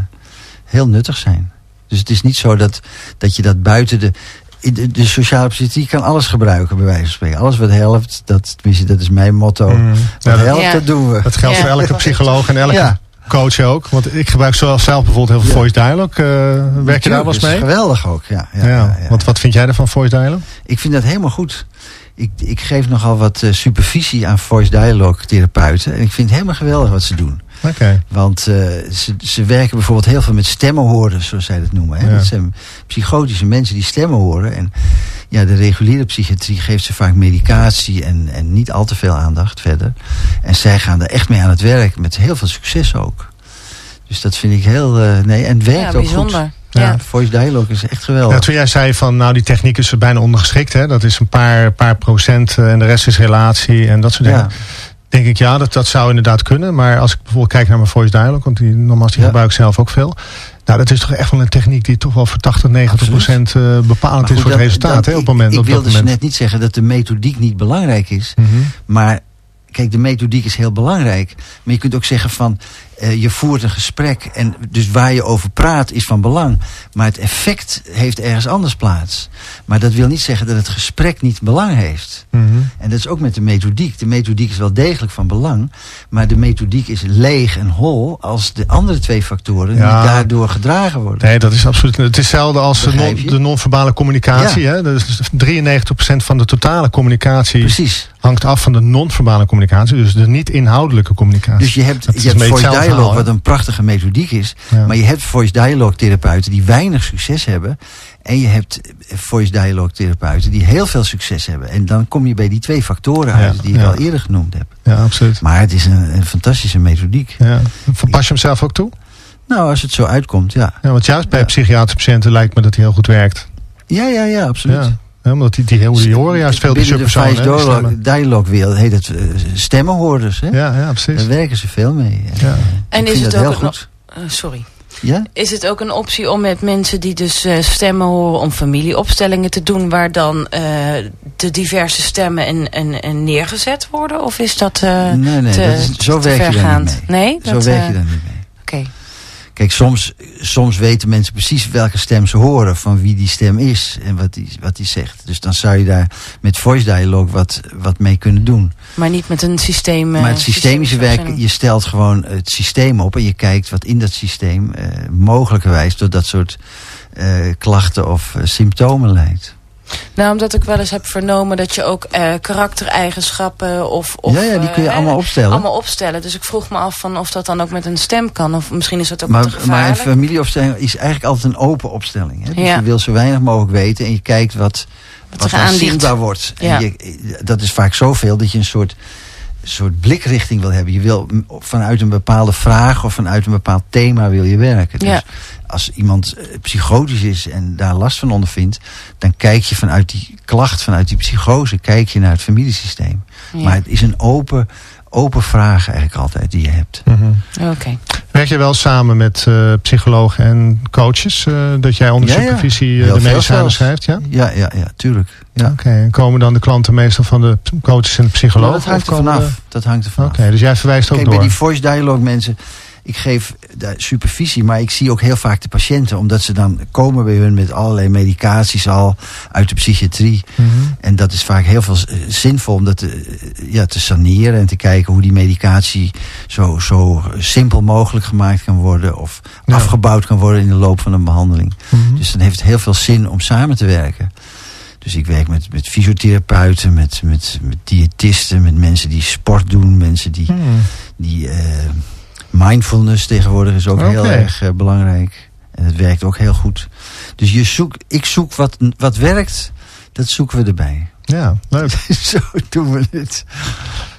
heel nuttig zijn. Dus het is niet zo dat, dat je dat buiten de... De, de sociale psychiatrie kan alles gebruiken, bij wijze van spreken. Alles wat helpt, dat, dat is mijn motto. Mm. Wat Ja, helpt, Ja. dat doen we. dat geldt Ja. voor elke psycholoog en elke Ja. Coach ook. Want ik gebruik zelf zelf bijvoorbeeld heel veel voice dialogue. eh, werk je daar wel eens mee? geweldig ook, ja. ja, Ja, ja, ja. Want wat vind jij ervan, voice dialogue? Ik vind dat helemaal goed. Ik, ik geef nogal wat eh, supervisie aan voice dialogue therapeuten. En ik vind het helemaal geweldig wat ze doen. Oké. Want eh, ze, ze werken bijvoorbeeld heel veel met stemmenhoorders, zoals zij dat noemen. Hè? Ja. Dat zijn psychotische mensen die stemmen horen. En ja, de reguliere psychiatrie geeft ze vaak medicatie en, en niet al te veel aandacht verder. En zij gaan er echt mee aan het werk, met heel veel succes ook. Dus dat vind ik heel... eh, nee, en het werkt ja, ook goed. bijzonder. Ja. Ja. Voice dialogue is echt geweldig. Ja, toen jij zei van nou die techniek is bijna ondergeschikt. Hè? Dat is een paar, paar procent eh, en de rest is relatie en dat soort dingen. Denk ik ja, dat, dat zou inderdaad kunnen. Maar als ik bijvoorbeeld kijk naar mijn voice dialogue. Want die, nogmaals die Ja. gebruik ik zelf ook veel. Nou dat is toch echt wel een techniek die toch wel voor 80, 90 procent eh, bepalend Maar is goed, voor het dat- resultaat. op ik- het moment, Ik dat wilde dus net niet zeggen dat de methodiek niet belangrijk is. Mhm. Maar kijk, de methodiek is heel belangrijk. Maar je kunt ook zeggen van, eh, je voert een gesprek. En dus waar je over praat is van belang. Maar het effect heeft ergens anders plaats. Maar dat wil niet zeggen dat het gesprek niet belang heeft. Mhm. En dat is ook met de methodiek. De methodiek is wel degelijk van belang. Maar de methodiek is leeg en hol als de andere twee factoren Ja. niet daardoor gedragen worden. Nee, dat is absoluut. Het is hetzelfde als de, Begrijp non-verbale communicatie. Ja. Hè? Dus 93% van de totale communicatie Precies. hangt af van de non-verbale communicatie. Dus de niet-inhoudelijke communicatie. Dus je hebt, Dat je hebt dialogue, wat een prachtige methodiek is. Ja. Maar je hebt voice dialogue therapeuten die weinig succes hebben. En je hebt voice dialogue therapeuten die heel veel succes hebben. En dan kom je bij die twee factoren Ja, uit die ik ja. al eerder genoemd heb. Ja, absoluut. Maar het is een, een fantastische methodiek. Ja. Pas je hem zelf ook toe? Nou, als het zo uitkomt, ja. Ja, want juist bij psychiatrische patiënten lijkt me dat hij heel goed werkt. Ja, ja, ja, absoluut. Omdat die, die, die, die horen juist veel die subpersonen. dialogue, wereld heet het eh, stemmenhoorders. Hè? Ja, ja, precies. Daar werken ze veel mee. Ja. En is het ook heel een- goed. Eh, sorry. Ja? Is het ook een optie om met mensen die dus eh, stemmen horen... om familieopstellingen te doen... waar dan eh, de diverse stemmen en, en, en neergezet worden? Of is dat eh, nee, nee, te, dat is, zo te werk je daar vergaand? niet mee. Nee? Zo Dat, werk je daar niet mee. Oké. Kijk, soms, soms weten mensen precies welke stem ze horen, van wie die stem is en wat die, wat die zegt. Dus dan zou je daar met voice dialogue wat, wat mee kunnen doen. Maar niet met een systeem... eh, maar het systemische werk, je stelt gewoon het systeem op en je kijkt wat in dat systeem eh, mogelijkerwijs tot dat soort eh, klachten of symptomen leidt. Nou, omdat ik wel eens heb vernomen dat je ook eh, karaktereigenschappen of... of ja, ja, die kun je eh, allemaal opstellen. allemaal opstellen. Dus ik vroeg me af van of dat dan ook met een stem kan. Of misschien is dat ook te Maar, maar een familieopstelling is eigenlijk altijd een open opstelling. Hè? Dus Ja. je wil zo weinig mogelijk weten en je kijkt wat, Wat wat er zichtbaar wordt. Ja. En je, dat is vaak zoveel dat je een soort, soort blikrichting wil hebben. Je wil vanuit een bepaalde vraag of vanuit een bepaald thema wil je werken. Dus Ja. als iemand eh, psychotisch is en daar last van ondervindt... dan kijk je vanuit die klacht, vanuit die psychose... kijk je naar het familiesysteem. Ja. Maar het is een open, open vraag eigenlijk altijd die je hebt. Mhm. Oké. Werk je wel samen met eh, psychologen en coaches? eh, dat jij onder Ja, supervisie eh, de medicijnen schrijft? Ja? Ja, ja, ja, tuurlijk. Ja. Oké, en komen dan de klanten meestal van de coaches en de psychologen? Maar dat hangt er vanaf. de- Dat hangt er Oké, dus jij verwijst ook Kijk, door. bij die voice dialogue mensen... Ik geef daar supervisie, maar ik zie ook heel vaak de patiënten... omdat ze dan komen bij hun met allerlei medicaties al uit de psychiatrie. Mhm. En dat is vaak heel veel eh, zinvol om dat te, eh, ja, te saneren... en te kijken hoe die medicatie zo, zo simpel mogelijk gemaakt kan worden... of Ja. afgebouwd kan worden in de loop van een behandeling. Mhm. Dus dan heeft het heel veel zin om samen te werken. Dus ik werk met, met fysiotherapeuten, met, met, met diëtisten... met mensen die sport doen, mensen die Mhm. die eh, mindfulness tegenwoordig is ook heel erg eh, belangrijk. En het werkt ook heel goed. Dus je zoek, ik zoek wat, wat werkt, dat zoeken we erbij. Ja, leuk. Zo doen we het.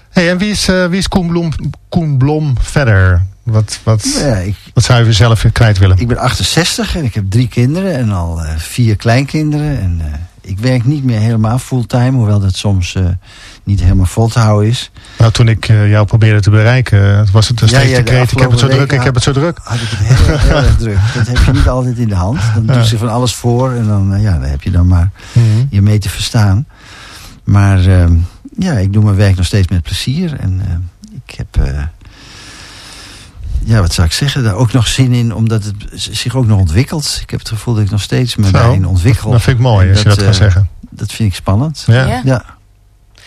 Hey, en wie is, eh, wie is Koen, Blom, Koen Blom verder? Wat, wat, Nou ja, ik, wat zou je zelf kwijt willen? ik ben 68 en ik heb drie kinderen en al eh, vier kleinkinderen. En ik werk niet meer helemaal fulltime, hoewel dat soms niet helemaal vol te houden is. Nou, toen ik eh, jou probeerde te bereiken, eh, was het een Ja, steeds ja. Ik heb het zo druk, ik heb het zo druk. Had ik het heel, erg- heel erg druk. Dat heb je niet altijd in de hand. Dan Ja. doet ze van alles voor en dan, eh, ja, dan heb je dan maar Mhm. je mee te verstaan. Maar ehm, ja, ik doe mijn werk nog steeds met plezier. En ik heb, eh, ja, wat zou ik zeggen, daar ook nog zin in, omdat het zich ook nog ontwikkelt. Ik heb het gevoel dat ik nog steeds me Zo, daarin ontwikkel. Dat vind ik mooi als je dat eh, zeggen. Dat vind ik spannend. Ja. Ja?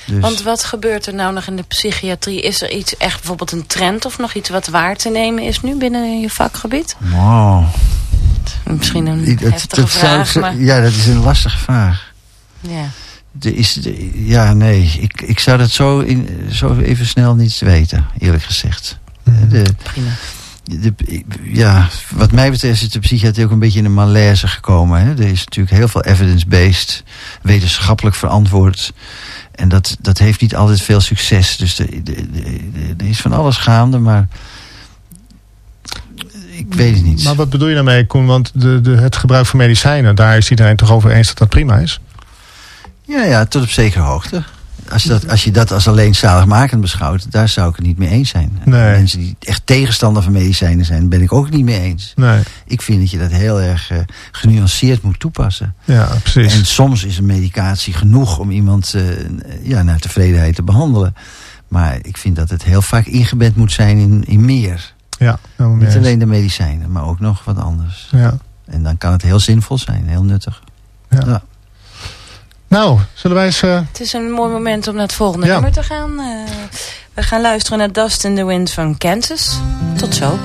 Dus, Want wat gebeurt er nou nog in de psychiatrie? Is er iets, echt bijvoorbeeld een trend of nog iets wat waar te nemen is nu binnen je vakgebied? wow. Misschien een het- heftige vraag, maar Ja, dat is een lastige vraag. ja. Er is, de- ja, nee, ik, ik zou dat zo, in, zo even snel niet weten, eerlijk gezegd. Mhm. De, prima. De, ja, wat mij betreft is de psychiatrie ook een beetje in een malaise gekomen. Hè? Er is natuurlijk heel veel evidence-based, wetenschappelijk verantwoord. En dat, dat heeft niet altijd veel succes. Dus er is van alles gaande, maar ik weet het niet. Maar wat bedoel je daarmee, Koen? Want de, de, het gebruik van medicijnen, daar is iedereen toch over eens dat dat prima is? Ja, ja, tot op zekere hoogte. Als je, dat, als je dat als alleen zaligmakend beschouwt, daar zou ik het niet mee eens zijn. Nee. Mensen die echt tegenstander van medicijnen zijn, ben ik ook niet mee eens. Nee, Ik vind dat je dat heel erg eh, genuanceerd moet toepassen. ja, precies. En soms is een medicatie genoeg om iemand eh, ja, naar tevredenheid te behandelen. Maar ik vind dat het heel vaak ingebed moet zijn in, in meer. Ja, Niet alleen de medicijnen, maar ook nog wat anders. Ja. En dan kan het heel zinvol zijn, heel nuttig. Ja. Ja. Nou, zullen wij eens... eh, Het is een mooi moment om naar het volgende Ja. nummer te gaan. Eh, we gaan luisteren naar Dust in the Wind van Kansas. Tot zo.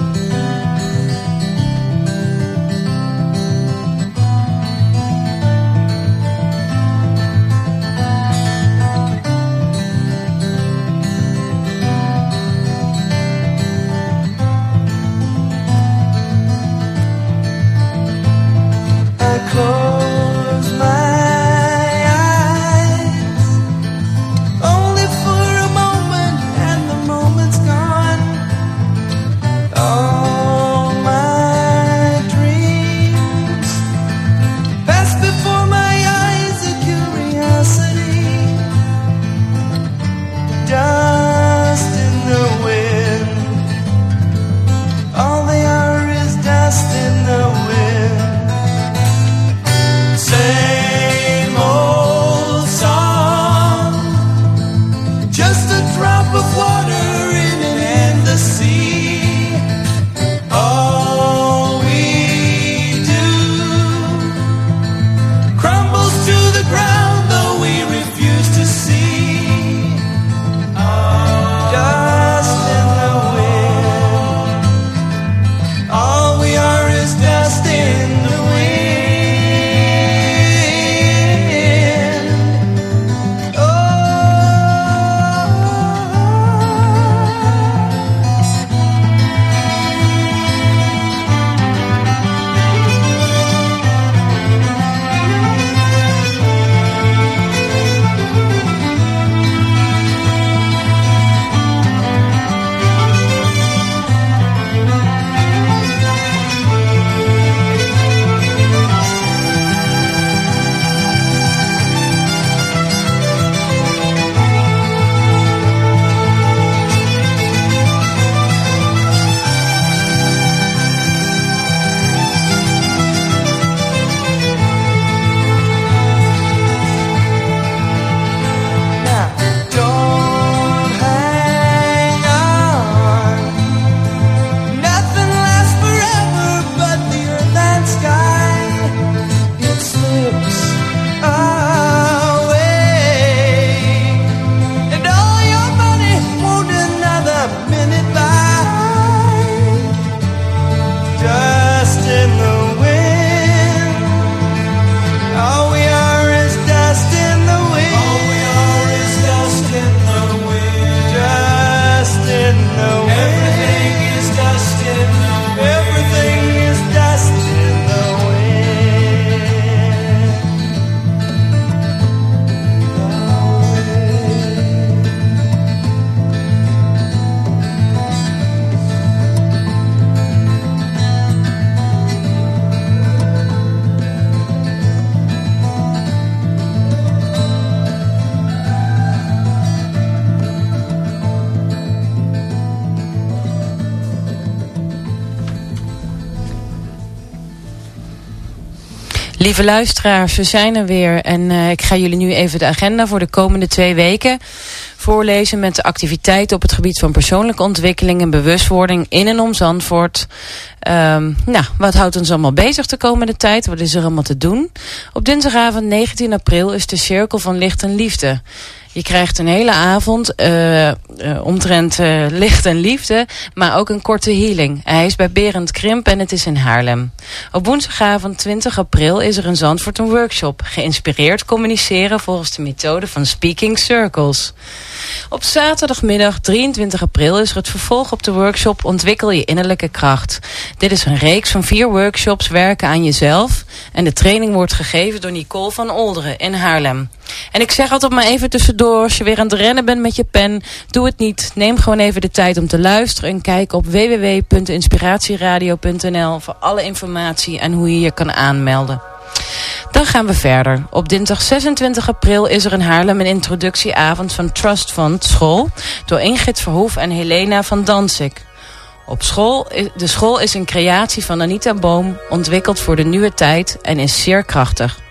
Lieve luisteraars, we zijn er weer. En eh, ik ga jullie nu even de agenda voor de komende twee weken voorlezen met de activiteiten op het gebied van persoonlijke ontwikkeling en bewustwording in en om Zandvoort. Ehm, nou, wat houdt ons allemaal bezig de komende tijd? Wat is er allemaal te doen? Op dinsdagavond 19 april is de Cirkel van Licht en Liefde. Je krijgt een hele avond eh, eh, omtrent eh, licht en liefde, maar ook een korte healing. Hij is bij Berend Krimp en het is in Haarlem. Op woensdagavond 20 april is er in Zandvoort een workshop. Geïnspireerd communiceren volgens de methode van Speaking Circles. Op zaterdagmiddag 23 april is er het vervolg op de workshop Ontwikkel je innerlijke kracht. Dit is een reeks van vier workshops werken aan jezelf. En de training wordt gegeven door Nicole van Olderen in Haarlem. En ik zeg altijd maar even tussendoor, als je weer aan het rennen bent met je pen, doe het niet. Neem gewoon even de tijd om te luisteren en kijk op www.inspiratieradio.nl voor alle informatie en hoe je je kan aanmelden. Dan gaan we verder. Op dinsdag 26 april is er in Haarlem een introductieavond van Trust Fund School door Ingrid Verhoef en Helena van Dansik. Op school, de school is een creatie van Anita Boom, ontwikkeld voor de nieuwe tijd en is zeer krachtig.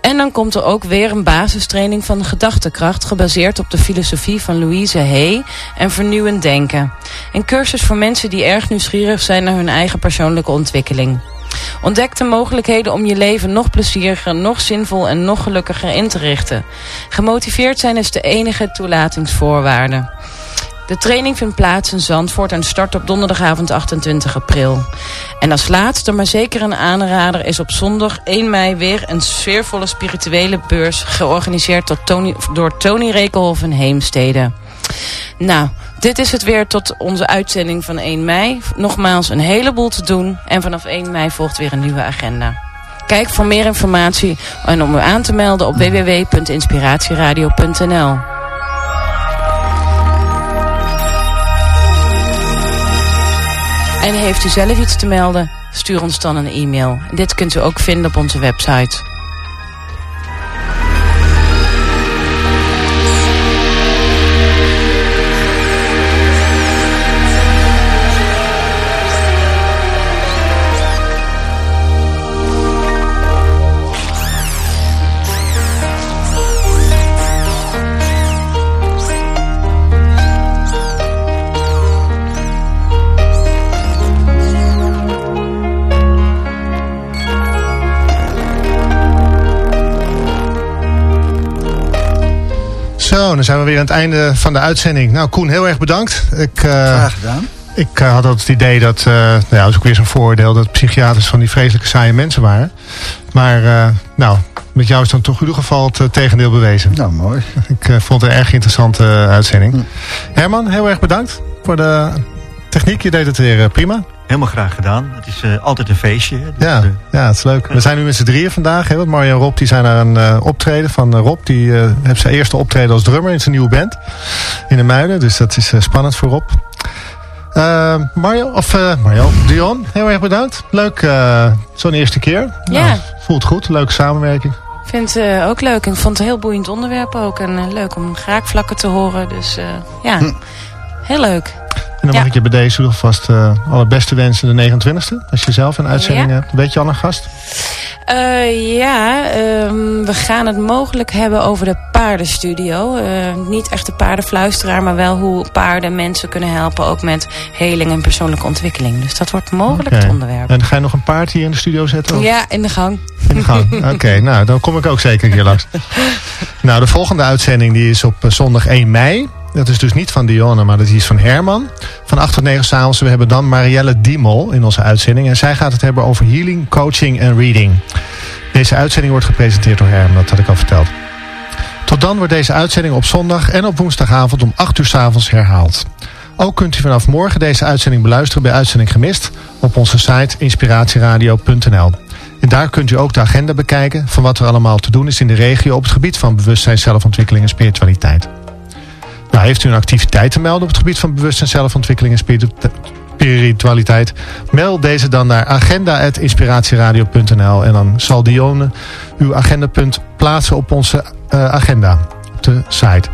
En dan komt er ook weer een basistraining van gedachtekracht... gebaseerd op de filosofie van Louise Hay en vernieuwend denken. Een cursus voor mensen die erg nieuwsgierig zijn naar hun eigen persoonlijke ontwikkeling. Ontdek de mogelijkheden om je leven nog plezieriger, nog zinvol en nog gelukkiger in te richten. Gemotiveerd zijn is de enige toelatingsvoorwaarde. De training vindt plaats in Zandvoort en start op donderdagavond 28 april. En als laatste, maar zeker een aanrader, is op zondag 1 mei weer een sfeervolle spirituele beurs georganiseerd door Tony, door Tony Rekelhoff in Heemstede. Nou, dit is het weer tot onze uitzending van 1 mei. Nogmaals een heleboel te doen en vanaf 1 mei volgt weer een nieuwe agenda. Kijk voor meer informatie en om u aan te melden op www.inspiratieradio.nl. En heeft u zelf iets te melden? Stuur ons dan een e-mail. Dit kunt u ook vinden op onze website. Zo, dan zijn we weer aan het einde van de uitzending. Nou, Koen, heel erg bedankt. Ik, uh, Graag gedaan. Ik uh, had altijd het idee dat, uh, nou ja, dat is ook weer zo'n voordeel, dat psychiaters van die vreselijke saaie mensen waren. Maar, nou, met jou is dan toch in ieder geval het tegendeel bewezen. Nou, mooi. Ik vond het een erg interessante uitzending. Hm. Herman, heel erg bedankt voor de techniek. Je deed het weer prima. Helemaal graag gedaan. Het is uh, altijd een feestje. Dus, ja, uh, ja, het is leuk. We zijn nu met z'n drieën vandaag. Hè, want Mario en Rob die zijn naar een uh, optreden van Rob. Die heeft zijn eerste optreden als drummer in zijn nieuwe band. In de Muiden. Dus dat is spannend voor Rob. Mario, of Mario, Dion, heel erg bedankt. Leuk, zo'n eerste keer. Ja. Nou, voelt goed, leuke samenwerking. Ik vind het ook leuk. Ik vond het een heel boeiend onderwerp ook. En leuk om graakvlakken te horen. Dus ja, hm. heel leuk. En dan mag ik je bij deze alvast uh, alle beste wensen de 29e. Als je zelf een uitzending hebt. Weet je al een gast? Uh, ja, um, we gaan het mogelijk hebben over de paardenstudio. Uh, niet echt de paardenfluisteraar, maar wel hoe paarden mensen kunnen helpen. Ook met heling en persoonlijke ontwikkeling. Dus dat wordt mogelijk okay. het onderwerp. En ga je nog een paard hier in de studio zetten? Of? Ja, in de gang. In de gang, oké. Okay, nou, dan kom ik ook zeker hier langs. nou, de volgende uitzending die is op zondag 1 mei. Dat is dus niet van Dionne, maar dat is van Herman. Van 8 tot 9 s'avonds. We hebben dan Marielle Diemel in onze uitzending. En zij gaat het hebben over healing, coaching en reading. Deze uitzending wordt gepresenteerd door Herman, dat had ik al verteld. Tot dan wordt deze uitzending op zondag en op woensdagavond om 8 uur s'avonds herhaald. Ook kunt u vanaf morgen deze uitzending beluisteren bij Uitzending Gemist op onze site inspiratieradio.nl. En daar kunt u ook de agenda bekijken van wat er allemaal te doen is in de regio op het gebied van bewustzijn, zelfontwikkeling en spiritualiteit. Nou, heeft u een activiteit te melden op het gebied van bewustzijn, zelfontwikkeling en spiritualiteit? Meld deze dan naar agenda.inspiratieradio.nl en dan zal Dione uw agendapunt plaatsen op onze uh, agenda op de site.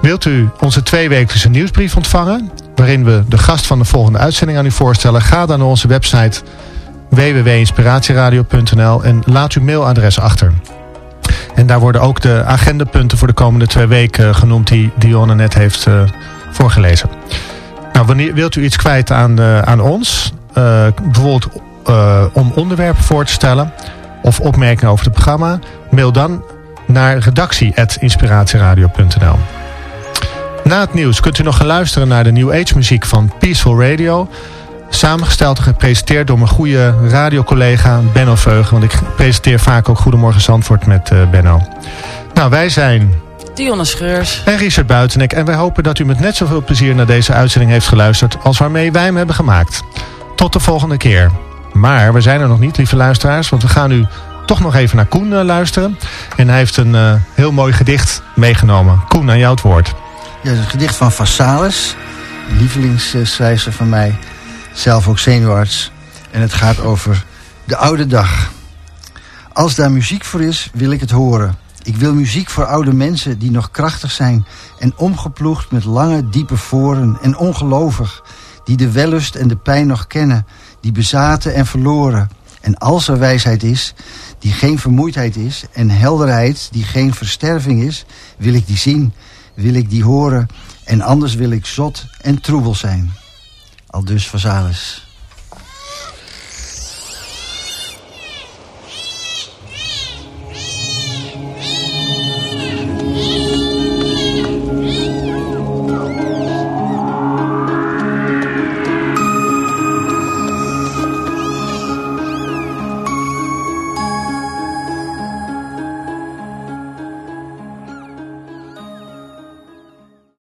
Wilt u onze tweewekelijkse nieuwsbrief ontvangen, waarin we de gast van de volgende uitzending aan u voorstellen? Ga dan naar onze website www.inspiratieradio.nl en laat uw mailadres achter. En daar worden ook de agendapunten voor de komende twee weken genoemd die Dionne net heeft uh, voorgelezen. Nou, wanneer wilt u iets kwijt aan, uh, aan ons? Bijvoorbeeld om onderwerpen voor te stellen of opmerkingen over het programma? Mail dan naar redactie.inspiratieradio.nl Na het nieuws kunt u nog gaan luisteren naar de New Age muziek van Peaceful Radio... Samengesteld en gepresenteerd door mijn goede radiocollega Benno Veugen. Want ik presenteer vaak ook Goedemorgen Zandvoort met uh, Benno. Nou, wij zijn... Dionne Schreurs. En Richard Buitenek. En wij hopen dat u met net zoveel plezier naar deze uitzending heeft geluisterd... als waarmee wij hem hebben gemaakt. Tot de volgende keer. Maar we zijn er nog niet, lieve luisteraars. Want we gaan nu toch nog even naar Koen uh, luisteren. En hij heeft een uh, heel mooi gedicht meegenomen. Koen, aan jou het woord. Ja, het is een gedicht van Vassalis. Lievelingsschrijver van mij zelf ook zenuwarts. En het gaat over de oude dag. Als daar muziek voor is, wil ik het horen. Ik wil muziek voor oude mensen die nog krachtig zijn... en omgeploegd met lange, diepe voren en ongelovig... die de wellust en de pijn nog kennen, die bezaten en verloren... En als er wijsheid is, die geen vermoeidheid is... en helderheid die geen versterving is... wil ik die zien, wil ik die horen... en anders wil ik zot en troebel zijn. Al dus Vazalis.